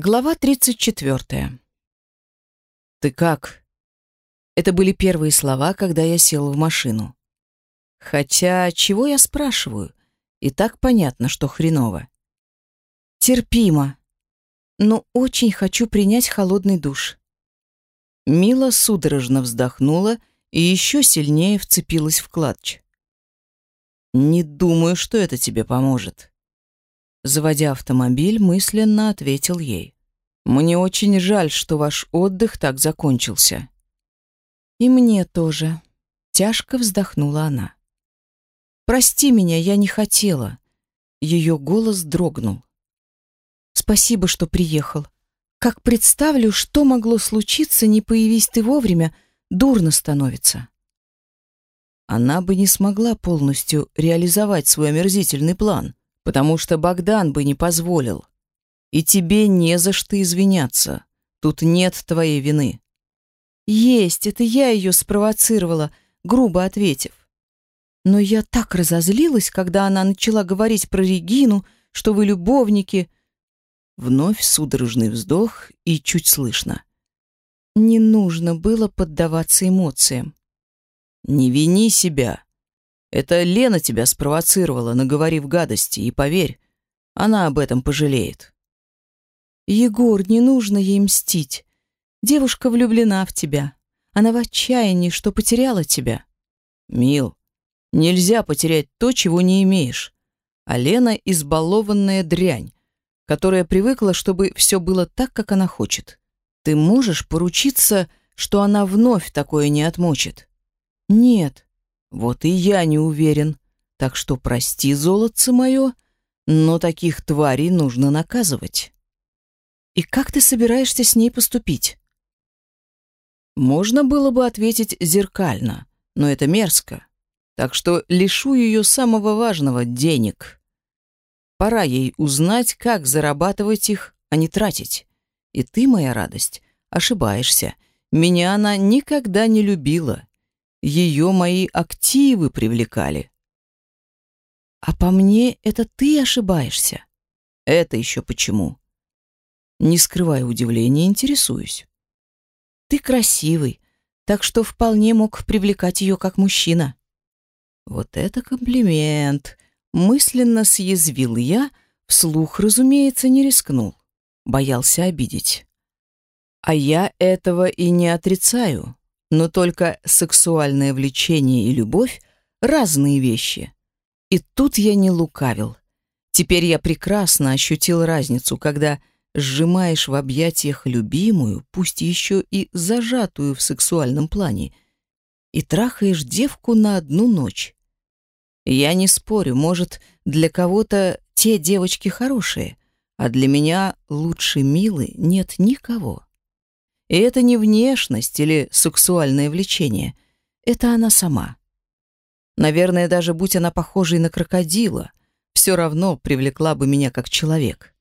Глава 34. «Ты как?» Это были первые слова, когда я сел в машину. Хотя, чего я спрашиваю? И так понятно, что хреново. Терпимо. Но очень хочу принять холодный душ. Мила судорожно вздохнула и еще сильнее вцепилась в клатч. «Не думаю, что это тебе поможет», Заводя автомобиль, мысленно ответил ей. «Мне очень жаль, что ваш отдых так закончился». «И мне тоже», — тяжко вздохнула она. «Прости меня, я не хотела». Ее голос дрогнул. «Спасибо, что приехал. Как представлю, что могло случиться, не появись ты вовремя, дурно становится». Она бы не смогла полностью реализовать свой омерзительный план потому что Богдан бы не позволил. И тебе не за что извиняться. Тут нет твоей вины. Есть, это я ее спровоцировала, грубо ответив. Но я так разозлилась, когда она начала говорить про Регину, что вы любовники. Вновь судорожный вздох и чуть слышно. Не нужно было поддаваться эмоциям. Не вини себя. Это Лена тебя спровоцировала, наговорив гадости, и поверь, она об этом пожалеет. Егор, не нужно ей мстить. Девушка влюблена в тебя. Она в отчаянии, что потеряла тебя. Мил, нельзя потерять то, чего не имеешь. А Лена избалованная дрянь, которая привыкла, чтобы все было так, как она хочет. Ты можешь поручиться, что она вновь такое не отмочит? Нет, вот и я не уверен. Так что прости, золотце мое, но таких тварей нужно наказывать. И как ты собираешься с ней поступить? Можно было бы ответить зеркально, но это мерзко. Так что лишу ее самого важного — денег. Пора ей узнать, как зарабатывать их, а не тратить. И ты, моя радость, ошибаешься. Меня она никогда не любила. Ее мои активы привлекали. А по мне, это ты ошибаешься. Это еще почему? Не скрывая удивления, интересуюсь. Ты красивый, так что вполне мог привлекать ее как мужчина. Вот это комплимент. Мысленно съязвил я, вслух, разумеется, не рискнул. Боялся обидеть. А я этого и не отрицаю. Но только сексуальное влечение и любовь — разные вещи. И тут я не лукавил. Теперь я прекрасно ощутил разницу, когда сжимаешь в объятиях любимую, пусть еще и зажатую в сексуальном плане, и трахаешь девку на одну ночь. Я не спорю, может, для кого-то те девочки хорошие, а для меня лучше Милы нет никого. И это не внешность или сексуальное влечение. Это она сама. Наверное, даже будь она похожей на крокодила, все равно привлекла бы меня как человек.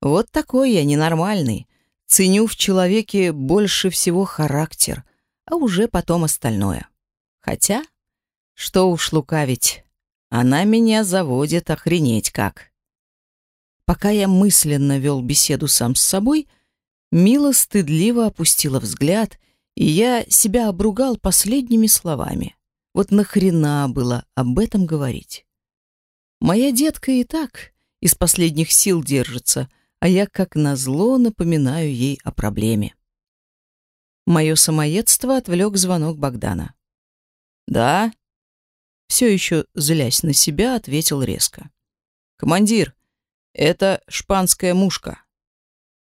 Вот такой я ненормальный. Ценю в человеке больше всего характер, а уже потом остальное. Хотя, что уж лукавить, она меня заводит охренеть как. Пока я мысленно вел беседу сам с собой, Мила стыдливо опустила взгляд, и я себя обругал последними словами. Вот нахрена было об этом говорить? Моя детка и так из последних сил держится, а я как назло напоминаю ей о проблеме. Мое самоедство отвлек звонок Богдана. «Да?» Все еще злясь на себя, ответил резко. «Командир, это шпанская мушка».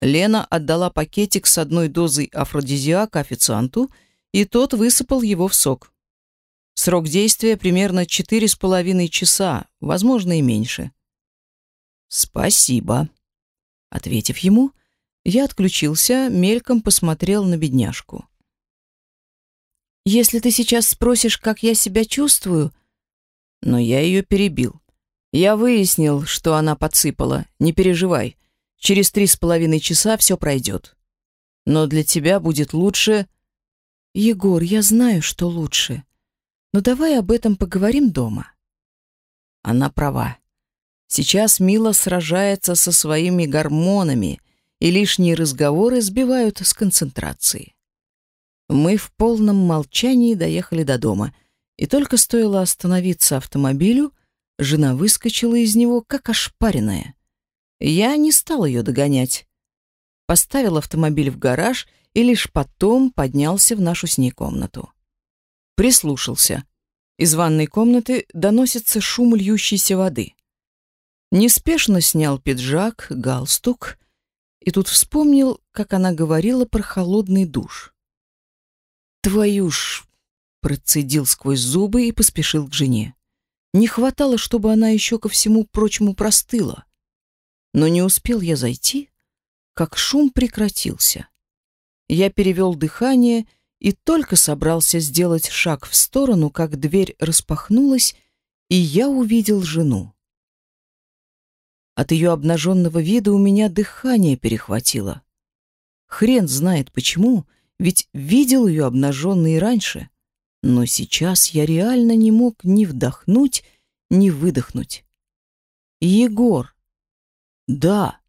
Лена отдала пакетик с одной дозой афродизиака официанту, и тот высыпал его в сок. Срок действия примерно четыре с половиной часа, возможно, и меньше. «Спасибо». Ответив ему, я отключился, мельком посмотрел на бедняжку. «Если ты сейчас спросишь, как я себя чувствую...» Но я ее перебил. Я выяснил, что она подсыпала. Не переживай. Через три с половиной часа все пройдет. Но для тебя будет лучше... Егор, я знаю, что лучше. Но давай об этом поговорим дома. Она права. Сейчас Мила сражается со своими гормонами, и лишние разговоры сбивают с концентрации. Мы в полном молчании доехали до дома, и только стоило остановиться автомобилю, жена выскочила из него, как ошпаренная. Я не стал ее догонять. Поставил автомобиль в гараж и лишь потом поднялся в нашу с ней комнату. Прислушался. Из ванной комнаты доносится шум льющейся воды. Неспешно снял пиджак, галстук и тут вспомнил, как она говорила про холодный душ. «Твою ж!» — процедил сквозь зубы и поспешил к жене. Не хватало, чтобы она еще ко всему прочему простыла. Но не успел я зайти, как шум прекратился. Я перевел дыхание и только собрался сделать шаг в сторону, как дверь распахнулась, и я увидел жену. От ее обнаженного вида у меня дыхание перехватило. Хрен знает почему, ведь видел ее обнаженной раньше. Но сейчас я реально не мог ни вдохнуть, ни выдохнуть. Егор. Да.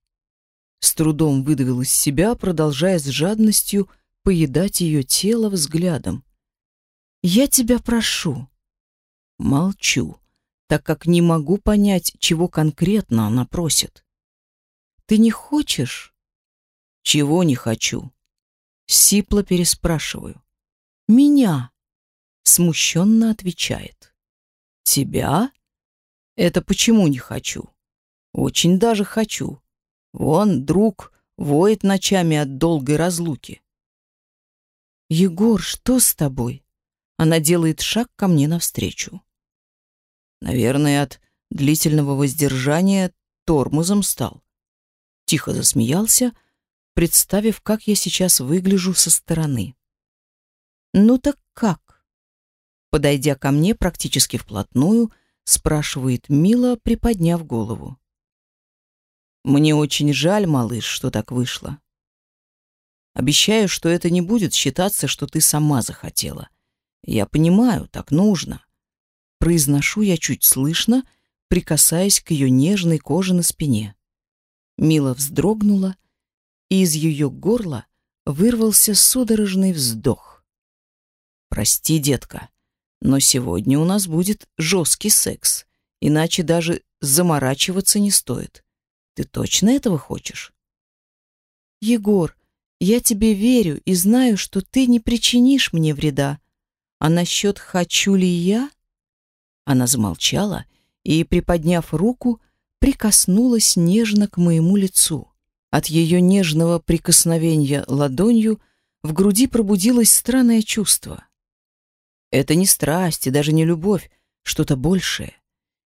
С трудом выдавил из себя, продолжая с жадностью поедать ее тело взглядом. Я тебя прошу. Молчу, так как не могу понять, чего конкретно она просит. Ты не хочешь? Чего не хочу? Сипло переспрашиваю. Меня. Смущенно отвечает. Тебя? Это почему не хочу? Очень даже хочу. Вон, друг, воет ночами от долгой разлуки. Егор, что с тобой? Она делает шаг ко мне навстречу. Наверное, от длительного воздержания тормозом стал. Тихо засмеялся, представив, как я сейчас выгляжу со стороны. Ну так как? Подойдя ко мне практически вплотную, спрашивает Мила, приподняв голову. Мне очень жаль, малыш, что так вышло. Обещаю, что это не будет считаться, что ты сама захотела. Я понимаю, так нужно. Произношу я чуть слышно, прикасаясь к ее нежной коже на спине. Мила вздрогнула, и из ее горла вырвался судорожный вздох. Прости, детка, но сегодня у нас будет жесткий секс, иначе даже заморачиваться не стоит. Ты точно этого хочешь? Егор, я тебе верю и знаю, что ты не причинишь мне вреда. А насчет «хочу ли я?» Она замолчала и, приподняв руку, прикоснулась нежно к моему лицу. От ее нежного прикосновения ладонью в груди пробудилось странное чувство — это не страсть и даже не любовь, что-то большее,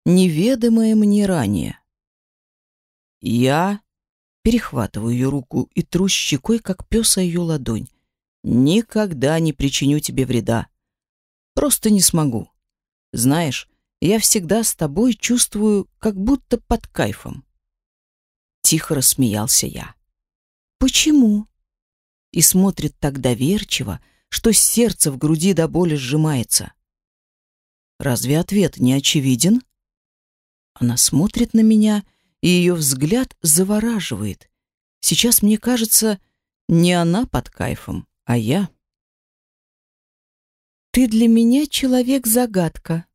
неведомое мне ранее. Я перехватываю ее руку и тру щекой, как пес ее ладонь. Никогда не причиню тебе вреда. Просто не смогу. Знаешь, я всегда с тобой чувствую, как будто под кайфом. Тихо рассмеялся я. Почему? И смотрит так доверчиво, что сердце в груди до боли сжимается. Разве ответ не очевиден? Она смотрит на меня, и ее взгляд завораживает. Сейчас мне кажется, не она под кайфом, а я. Ты для меня человек-загадка.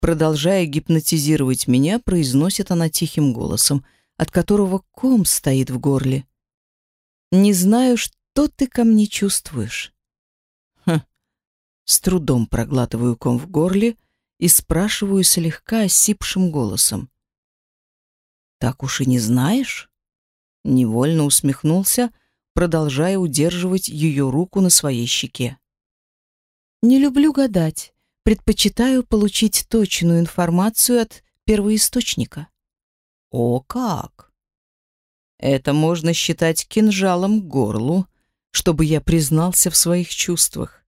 Продолжая гипнотизировать меня, произносит она тихим голосом, от которого ком стоит в горле. Не знаю, что ты ко мне чувствуешь. Хм. С трудом проглатываю ком в горле и спрашиваю слегка осипшим голосом. «Так уж и не знаешь?» Невольно усмехнулся, продолжая удерживать ее руку на своей щеке. «Не люблю гадать. Предпочитаю получить точную информацию от первоисточника». «О как!» «Это можно считать кинжалом к горлу», чтобы я признался в своих чувствах.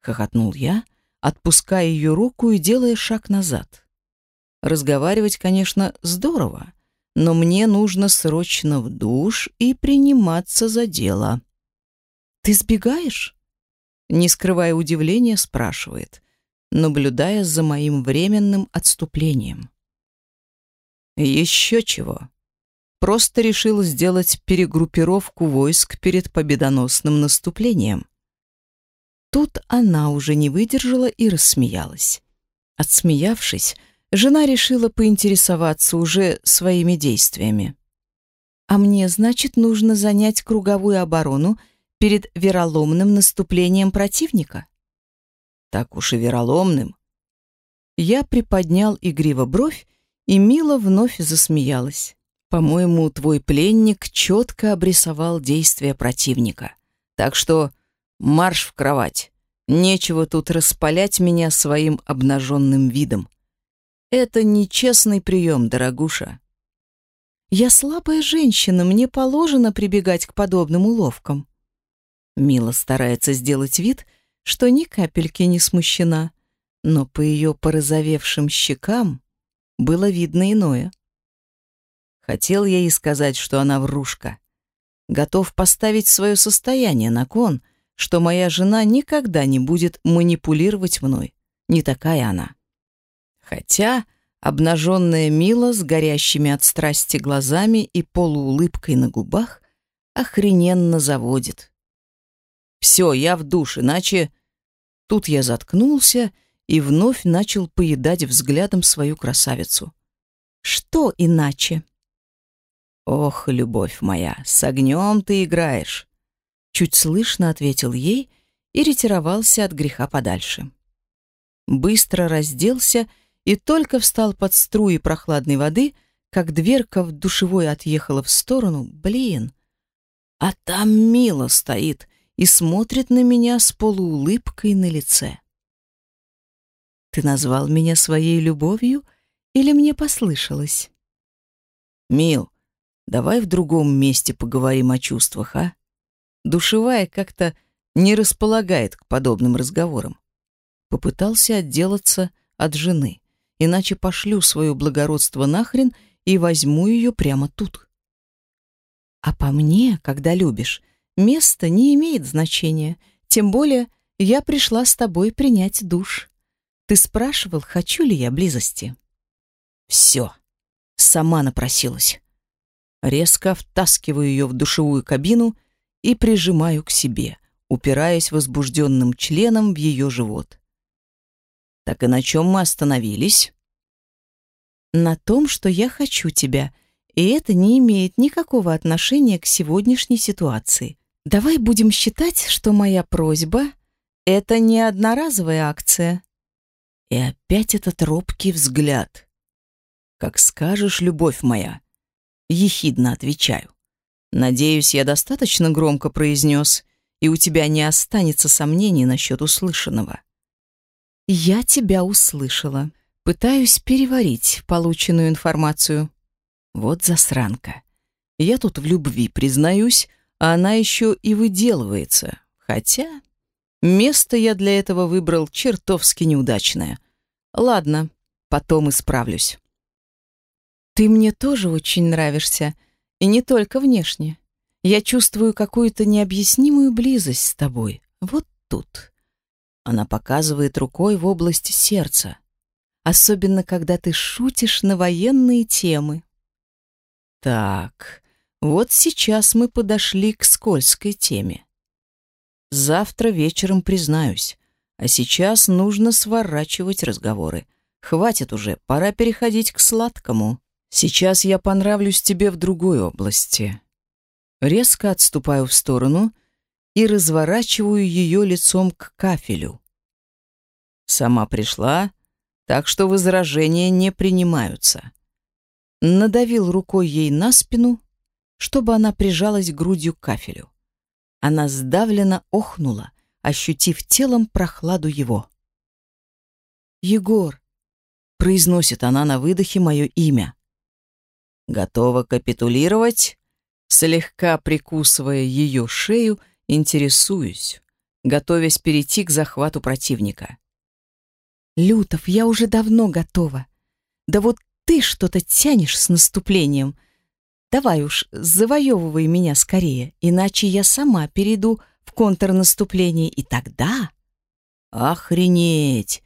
Хохотнул я, отпуская ее руку и делая шаг назад. Разговаривать, конечно, здорово, но мне нужно срочно в душ и приниматься за дело. «Ты сбегаешь?» Не скрывая удивления, спрашивает, наблюдая за моим временным отступлением. «Еще чего?» просто решил сделать перегруппировку войск перед победоносным наступлением. Тут она уже не выдержала и рассмеялась. Отсмеявшись, жена решила поинтересоваться уже своими действиями. «А мне, значит, нужно занять круговую оборону перед вероломным наступлением противника?» «Так уж и вероломным». Я приподнял игриво бровь, и Мила вновь засмеялась. «По-моему, твой пленник четко обрисовал действия противника. Так что марш в кровать. Нечего тут распалять меня своим обнаженным видом. Это нечестный прием, дорогуша. Я слабая женщина, мне положено прибегать к подобным уловкам. Мила старается сделать вид, что ни капельки не смущена, но по ее порозовевшим щекам было видно иное. Хотел ей сказать, что она врушка. Готов поставить свое состояние на кон — что моя жена никогда не будет манипулировать мной. Не такая она. Хотя обнаженная Мила с горящими от страсти глазами и полуулыбкой на губах охрененно заводит. Все, я в душ, иначе... Тут я заткнулся и вновь начал поедать взглядом свою красавицу. Что иначе? Ох, любовь моя, с огнем ты играешь. Чуть слышно ответил ей и ретировался от греха подальше. Быстро разделся и только встал под струи прохладной воды, как дверка в душевой отъехала в сторону. Блин! А там Мила стоит и смотрит на меня с полуулыбкой на лице. «Ты назвал меня своей любовью или мне послышалось?» «Мил, давай в другом месте поговорим о чувствах, а?» Душевая как-то не располагает к подобным разговорам. Попытался отделаться от жены, иначе пошлю свое благородство нахрен и возьму ее прямо тут. А по мне, когда любишь, место не имеет значения, тем более я пришла с тобой принять душ. Ты спрашивал, хочу ли я близости. Все, сама напросилась. Резко втаскиваю ее в душевую кабину и прижимаю к себе, упираясь возбужденным членом в ее живот. Так и на чем мы остановились? На том, что я хочу тебя, и это не имеет никакого отношения к сегодняшней ситуации. Давай будем считать, что моя просьба — это не одноразовая акция. И опять этот робкий взгляд. «Как скажешь, любовь моя», — ехидно отвечаю. Надеюсь, я достаточно громко произнес, и у тебя не останется сомнений насчет услышанного. Я тебя услышала. Пытаюсь переварить полученную информацию. Вот засранка. Я тут в любви признаюсь, а она еще и выделывается. Хотя место я для этого выбрал чертовски неудачное. Ладно, потом исправлюсь. Ты мне тоже очень нравишься, — и не только внешне. Я чувствую какую-то необъяснимую близость с тобой. Вот тут. Она показывает рукой в область сердца. Особенно, когда ты шутишь на военные темы. Так, вот сейчас мы подошли к скользкой теме. Завтра вечером признаюсь, а сейчас нужно сворачивать разговоры. Хватит уже, пора переходить к сладкому. Сейчас я понравлюсь тебе в другой области. Резко отступаю в сторону и разворачиваю ее лицом к кафелю. Сама пришла, так что возражения не принимаются. Надавил рукой ей на спину, чтобы она прижалась грудью к кафелю. Она сдавленно охнула, ощутив телом прохладу его. «Егор!» — произносит она на выдохе мое имя. Готова капитулировать? Слегка прикусывая ее шею, интересуюсь, готовясь перейти к захвату противника. «Лютов, я уже давно готова. Да вот ты что-то тянешь с наступлением. Давай уж, завоевывай меня скорее, иначе я сама перейду в контрнаступление, и тогда...» «Охренеть!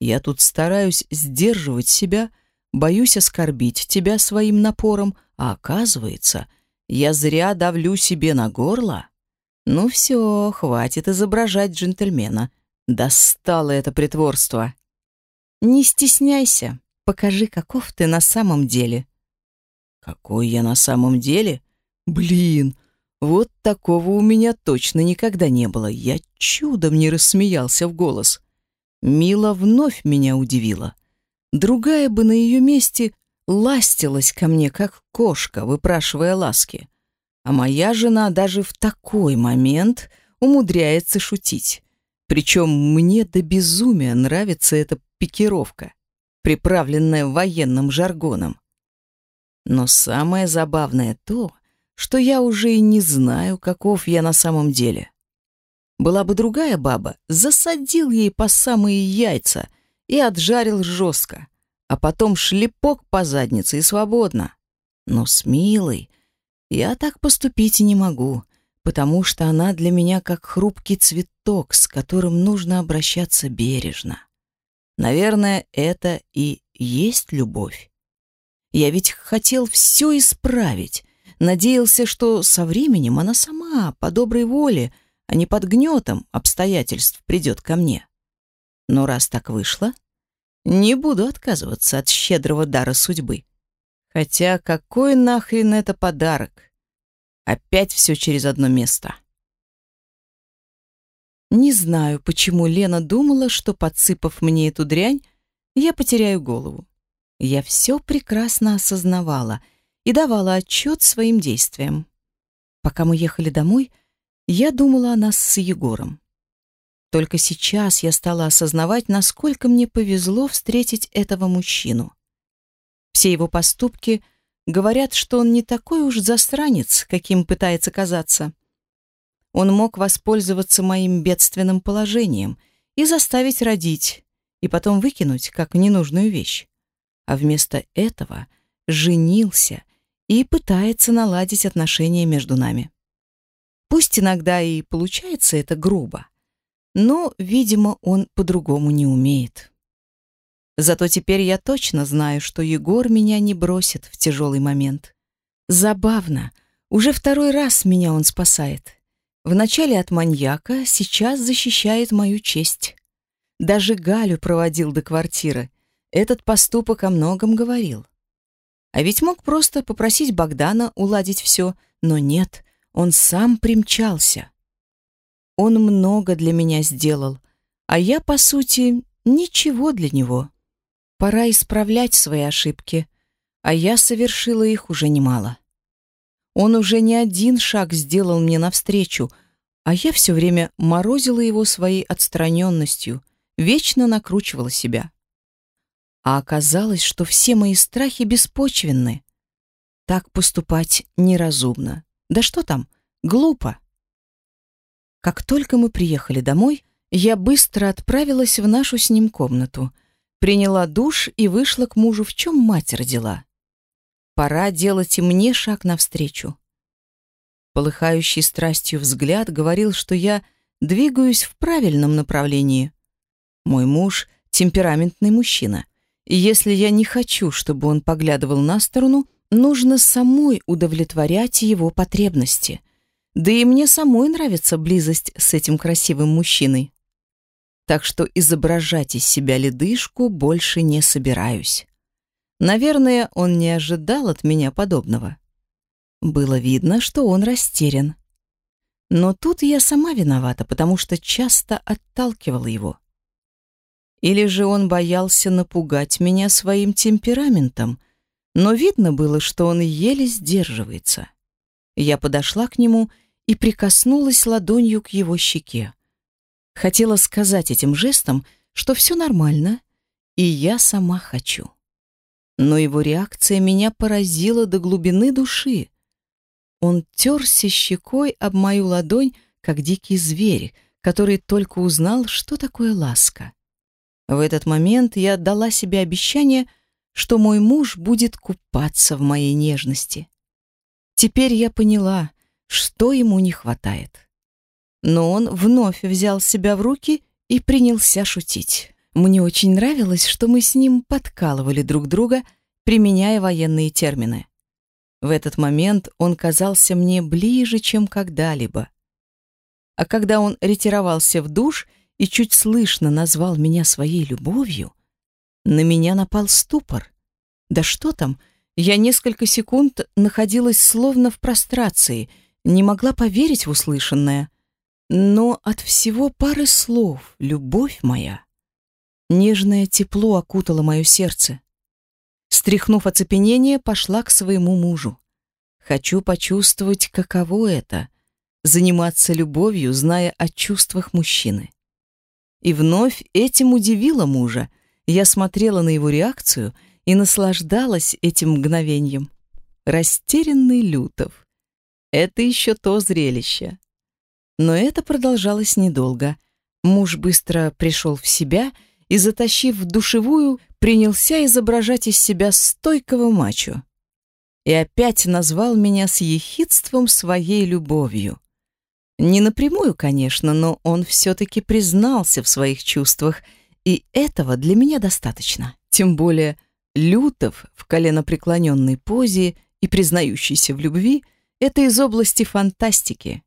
Я тут стараюсь сдерживать себя, — боюсь оскорбить тебя своим напором, а оказывается, я зря давлю себе на горло. Ну все, хватит изображать джентльмена. Достало это притворство. Не стесняйся, покажи, каков ты на самом деле. Какой я на самом деле? Блин, вот такого у меня точно никогда не было. Я чудом не рассмеялся в голос. Мила вновь меня удивила. Другая бы на ее месте ластилась ко мне, как кошка, выпрашивая ласки. А моя жена даже в такой момент умудряется шутить. Причем мне до безумия нравится эта пикировка, приправленная военным жаргоном. Но самое забавное то, что я уже и не знаю, каков я на самом деле. Была бы другая баба, засадил ей по самые яйца и отжарил жестко, а потом шлепок по заднице и свободно. Но с Милой я так поступить не могу, потому что она для меня как хрупкий цветок, с которым нужно обращаться бережно. Наверное, это и есть любовь. Я ведь хотел все исправить, Надеялся, что со временем она сама, по доброй воле, а не под гнетом обстоятельств придет ко мне. Но раз так вышло, не буду отказываться от щедрого дара судьбы. Хотя какой нахрен это подарок? Опять все через одно место. Не знаю, почему Лена думала, что, подсыпав мне эту дрянь, я потеряю голову. Я все прекрасно осознавала — и давала отчет своим действиям. Пока мы ехали домой, я думала о нас с Егором. Только сейчас я стала осознавать, насколько мне повезло встретить этого мужчину. Все его поступки говорят, что он не такой уж засранец, каким пытается казаться. Он мог воспользоваться моим бедственным положением и заставить родить, и потом выкинуть как ненужную вещь. А вместо этого женился и пытается наладить отношения между нами. Пусть иногда и получается это грубо, но, видимо, он по-другому не умеет. Зато теперь я точно знаю, что Егор меня не бросит в тяжелый момент. Забавно, уже второй раз меня он спасает. Вначале от маньяка, сейчас защищает мою честь. Даже Галю проводил до квартиры. Этот поступок о многом говорил. А ведь мог просто попросить Богдана уладить все, но нет, он сам примчался. Он много для меня сделал, а я, по сути, ничего для него. Пора исправлять свои ошибки, а я совершила их уже немало. Он уже не один шаг сделал мне навстречу, а я все время морозила его своей отстраненностью, вечно накручивала себя. А оказалось, что все мои страхи беспочвенны. Так поступать неразумно. Да что там, глупо. Как только мы приехали домой, я быстро отправилась в нашу с ним комнату, приняла душ и вышла к мужу, в чем мать родила. Пора делать и мне шаг навстречу. Полыхающий страстью взгляд говорил, что я двигаюсь в правильном направлении. Мой муж — темпераментный мужчина — и если я не хочу, чтобы он поглядывал на сторону, нужно самой удовлетворять его потребности. Да и мне самой нравится близость с этим красивым мужчиной. Так что изображать из себя ледышку больше не собираюсь. Наверное, он не ожидал от меня подобного. Было видно, что он растерян. Но тут я сама виновата, потому что часто отталкивала его. Или же он боялся напугать меня своим темпераментом, но видно было, что он еле сдерживается. Я подошла к нему и прикоснулась ладонью к его щеке. Хотела сказать этим жестом, что все нормально, и я сама хочу. Но его реакция меня поразила до глубины души. Он терся щекой об мою ладонь, как дикий зверь, который только узнал, что такое ласка. В этот момент я отдала себе обещание, что мой муж будет купаться в моей нежности. Теперь я поняла, что ему не хватает. Но он вновь взял себя в руки и принялся шутить. Мне очень нравилось, что мы с ним подкалывали друг друга, применяя военные термины. В этот момент он казался мне ближе, чем когда-либо. А когда он ретировался в душ и чуть слышно назвал меня своей любовью, на меня напал ступор. Да что там, я несколько секунд находилась словно в прострации, не могла поверить в услышанное. Но от всего пары слов «любовь моя» нежное тепло окутало мое сердце. Стряхнув оцепенение, пошла к своему мужу. Хочу почувствовать, каково это — заниматься любовью, зная о чувствах мужчины. И вновь этим удивила мужа. Я смотрела на его реакцию и наслаждалась этим мгновением. Растерянный Лютов. Это еще то зрелище. Но это продолжалось недолго. Муж быстро пришел в себя и, затащив в душевую, принялся изображать из себя стойкого мачо. И опять назвал меня с ехидством своей любовью. Не напрямую, конечно, но он все-таки признался в своих чувствах, и этого для меня достаточно. Тем более Лютов в коленопреклоненной позе и признающийся в любви — это из области фантастики.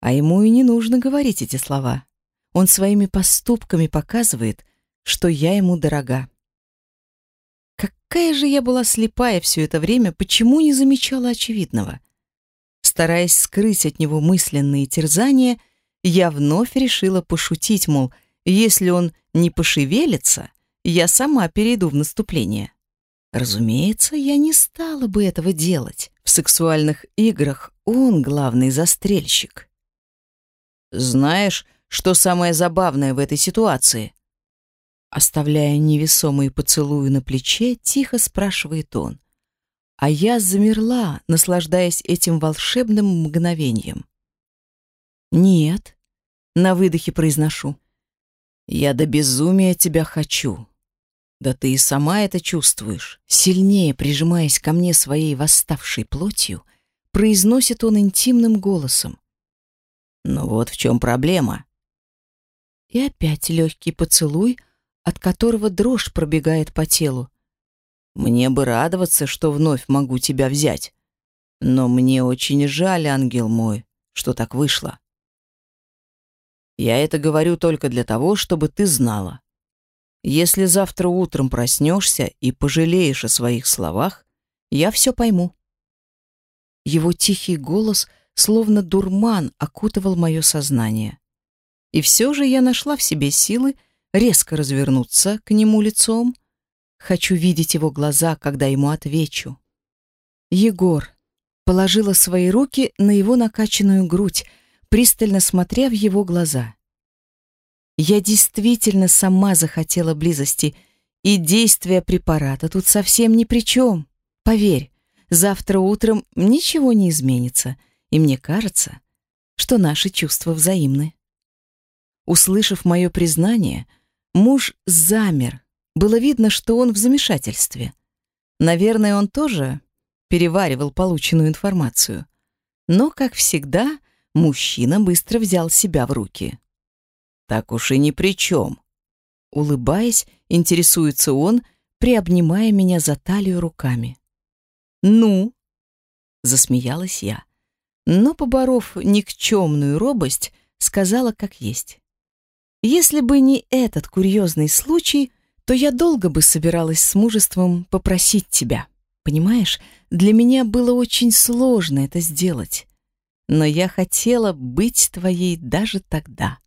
А ему и не нужно говорить эти слова. Он своими поступками показывает, что я ему дорога. Какая же я была слепая все это время, почему не замечала очевидного? Стараясь скрыть от него мысленные терзания, я вновь решила пошутить, мол, если он не пошевелится, я сама перейду в наступление. Разумеется, я не стала бы этого делать. В сексуальных играх он главный застрельщик. Знаешь, что самое забавное в этой ситуации? Оставляя невесомые поцелуи на плече, тихо спрашивает он. А я замерла, наслаждаясь этим волшебным мгновением. «Нет», — на выдохе произношу. «Я до безумия тебя хочу. Да ты и сама это чувствуешь». Сильнее прижимаясь ко мне своей восставшей плотью, произносит он интимным голосом. «Но вот в чем проблема». И опять легкий поцелуй — от которого дрожь пробегает по телу. Мне бы радоваться, что вновь могу тебя взять. Но мне очень жаль, ангел мой, что так вышло. Я это говорю только для того, чтобы ты знала. Если завтра утром проснешься и пожалеешь о своих словах, я все пойму. Его тихий голос, словно дурман, окутывал мое сознание. И все же я нашла в себе силы резко развернуться к нему лицом. Хочу видеть его глаза, когда ему отвечу. Егор положила свои руки на его накачанную грудь, пристально смотря в его глаза. Я действительно сама захотела близости, и действие препарата тут совсем ни при чем. Поверь, завтра утром ничего не изменится, и мне кажется, что наши чувства взаимны. Услышав мое признание, Муж замер. Было видно, что он в замешательстве. Наверное, он тоже переваривал полученную информацию. Но, как всегда, мужчина быстро взял себя в руки. «Так уж и ни при чем». Улыбаясь, интересуется он, приобнимая меня за талию руками. «Ну?» — засмеялась я. Но, поборов никчемную робость, сказала как есть. Если бы не этот курьезный случай, то я долго бы собиралась с мужеством попросить тебя. Понимаешь, для меня было очень сложно это сделать. Но я хотела быть твоей даже тогда.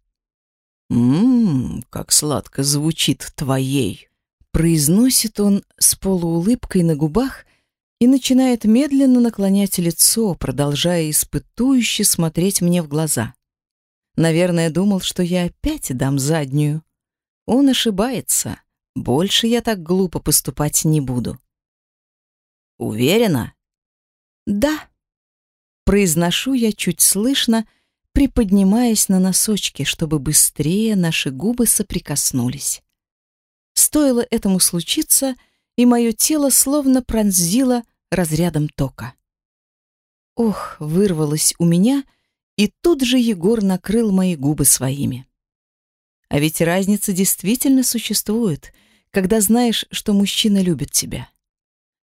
«Ммм, как сладко звучит твоей!» Произносит он с полуулыбкой на губах и начинает медленно наклонять лицо, продолжая испытующе смотреть мне в глаза. Наверное, думал, что я опять дам заднюю. Он ошибается. Больше я так глупо поступать не буду. Уверена? Да. Произношу я чуть слышно, приподнимаясь на носочки, чтобы быстрее наши губы соприкоснулись. Стоило этому случиться, и мое тело словно пронзило разрядом тока. Ох, вырвалось у меня — и тут же Егор накрыл мои губы своими. А ведь разница действительно существует, когда знаешь, что мужчина любит тебя.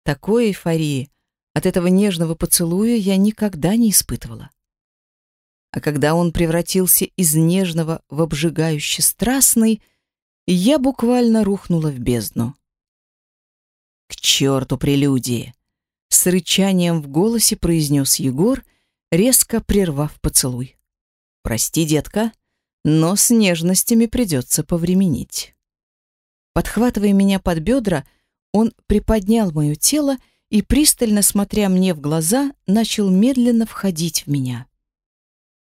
Такой эйфории от этого нежного поцелуя я никогда не испытывала. А когда он превратился из нежного в обжигающе страстный, я буквально рухнула в бездну. «К черту прелюдии!» С рычанием в голосе произнес Егор, резко прервав поцелуй. «Прости, детка, но с нежностями придется повременить». Подхватывая меня под бедра, он приподнял мое тело и, пристально смотря мне в глаза, начал медленно входить в меня.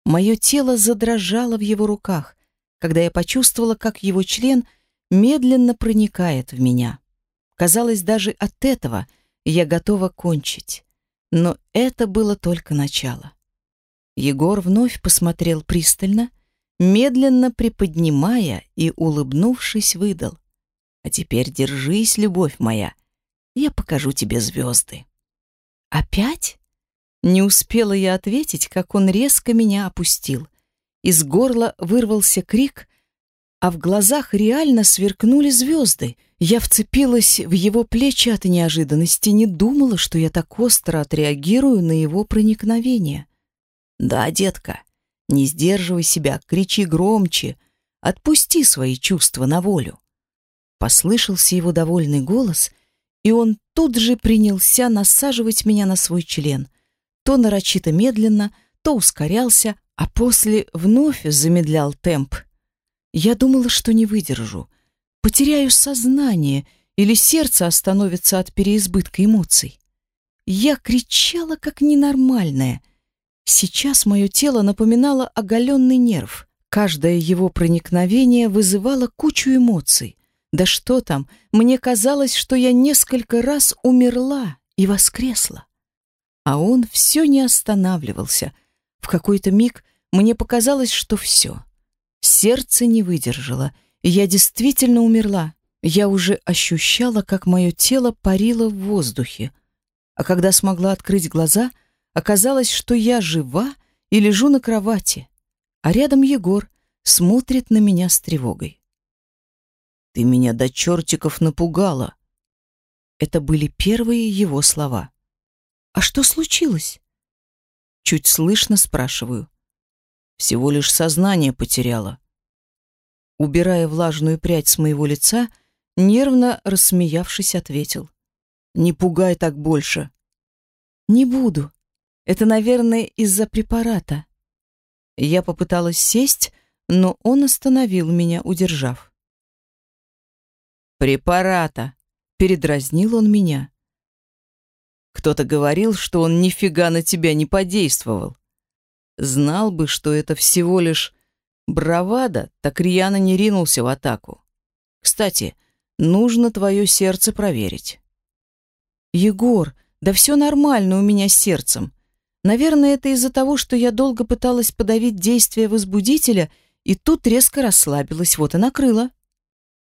Мое тело задрожало в его руках, когда я почувствовала, как его член медленно проникает в меня. Казалось, даже от этого я готова кончить. Но это было только начало. Егор вновь посмотрел пристально, медленно приподнимая и, улыбнувшись, выдал. «А теперь держись, любовь моя, я покажу тебе звезды». «Опять?» Не успела я ответить, как он резко меня опустил. Из горла вырвался крик, а в глазах реально сверкнули звезды. Я вцепилась в его плечи от неожиданности, не думала, что я так остро отреагирую на его проникновение. «Да, детка, не сдерживай себя, кричи громче, отпусти свои чувства на волю». Послышался его довольный голос, и он тут же принялся насаживать меня на свой член, то нарочито медленно, то ускорялся, а после вновь замедлял темп. Я думала, что не выдержу, потеряю сознание или сердце остановится от переизбытка эмоций. Я кричала как ненормальная. Сейчас мое тело напоминало оголенный нерв. Каждое его проникновение вызывало кучу эмоций. Да что там, мне казалось, что я несколько раз умерла и воскресла. А он все не останавливался. В какой-то миг мне показалось, что все. Сердце не выдержало, я действительно умерла. Я уже ощущала, как мое тело парило в воздухе. А когда смогла открыть глаза, оказалось, что я жива и лежу на кровати, а рядом Егор смотрит на меня с тревогой. «Ты меня до чертиков напугала!» Это были первые его слова. «А что случилось?» Чуть слышно спрашиваю. Всего лишь сознание потеряла. Убирая влажную прядь с моего лица, нервно рассмеявшись, ответил. «Не пугай так больше». «Не буду. Это, наверное, из-за препарата». Я попыталась сесть, но он остановил меня, удержав. «Препарата!» — передразнил он меня. Кто-то говорил, что он нифига на тебя не подействовал. Знал бы, что это всего лишь бравада, так рьяно не ринулся в атаку. Кстати, нужно твое сердце проверить. Егор, да все нормально у меня с сердцем. Наверное, это из-за того, что я долго пыталась подавить действие возбудителя, и тут резко расслабилась, вот и накрыла.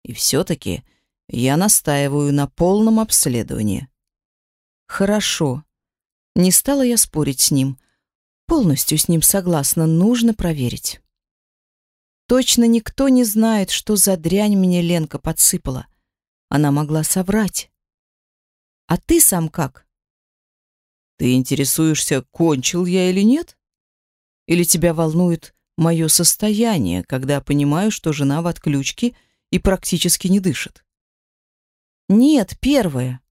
И все-таки я настаиваю на полном обследовании. Хорошо. Не стала я спорить с ним. Полностью с ним согласна, нужно проверить. Точно никто не знает, что за дрянь мне Ленка подсыпала. Она могла соврать. А ты сам как? Ты интересуешься, кончил я или нет? Или тебя волнует мое состояние, когда понимаю, что жена в отключке и практически не дышит? Нет, первое.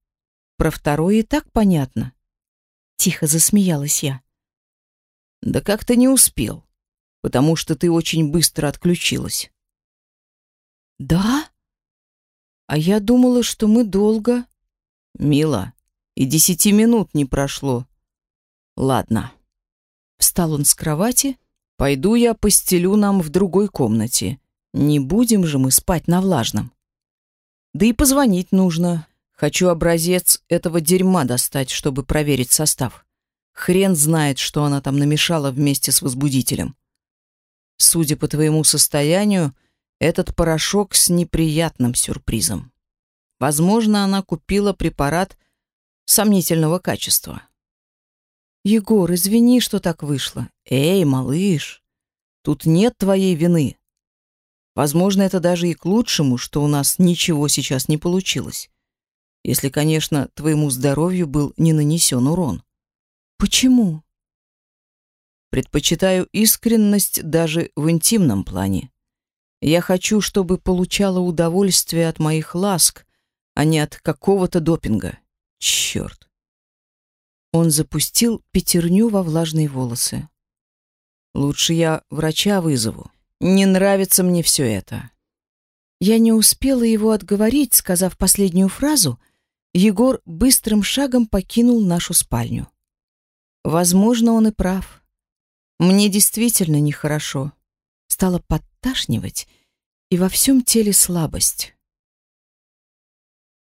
Про второе и так понятно. Тихо засмеялась я. Да как-то не успел, потому что ты очень быстро отключилась. Да? А я думала, что мы долго... Мила, и десяти минут не прошло. Ладно. Встал он с кровати. Пойду я постелю нам в другой комнате. Не будем же мы спать на влажном. Да и позвонить нужно. Хочу образец этого дерьма достать, чтобы проверить состав. Хрен знает, что она там намешала вместе с возбудителем. Судя по твоему состоянию, этот порошок с неприятным сюрпризом. Возможно, она купила препарат сомнительного качества. Егор, извини, что так вышло. Эй, малыш, тут нет твоей вины. Возможно, это даже и к лучшему, что у нас ничего сейчас не получилось. Если, конечно, твоему здоровью был не нанесен урон. Почему? Предпочитаю искренность даже в интимном плане. Я хочу, чтобы получала удовольствие от моих ласк, а не от какого-то допинга. Черт. Он запустил пятерню во влажные волосы. Лучше я врача вызову. Не нравится мне все это. Я не успела его отговорить, сказав последнюю фразу. Егор быстрым шагом покинул нашу спальню. Возможно, он и прав. Мне действительно нехорошо. Стало подташнивать, и во всем теле слабость.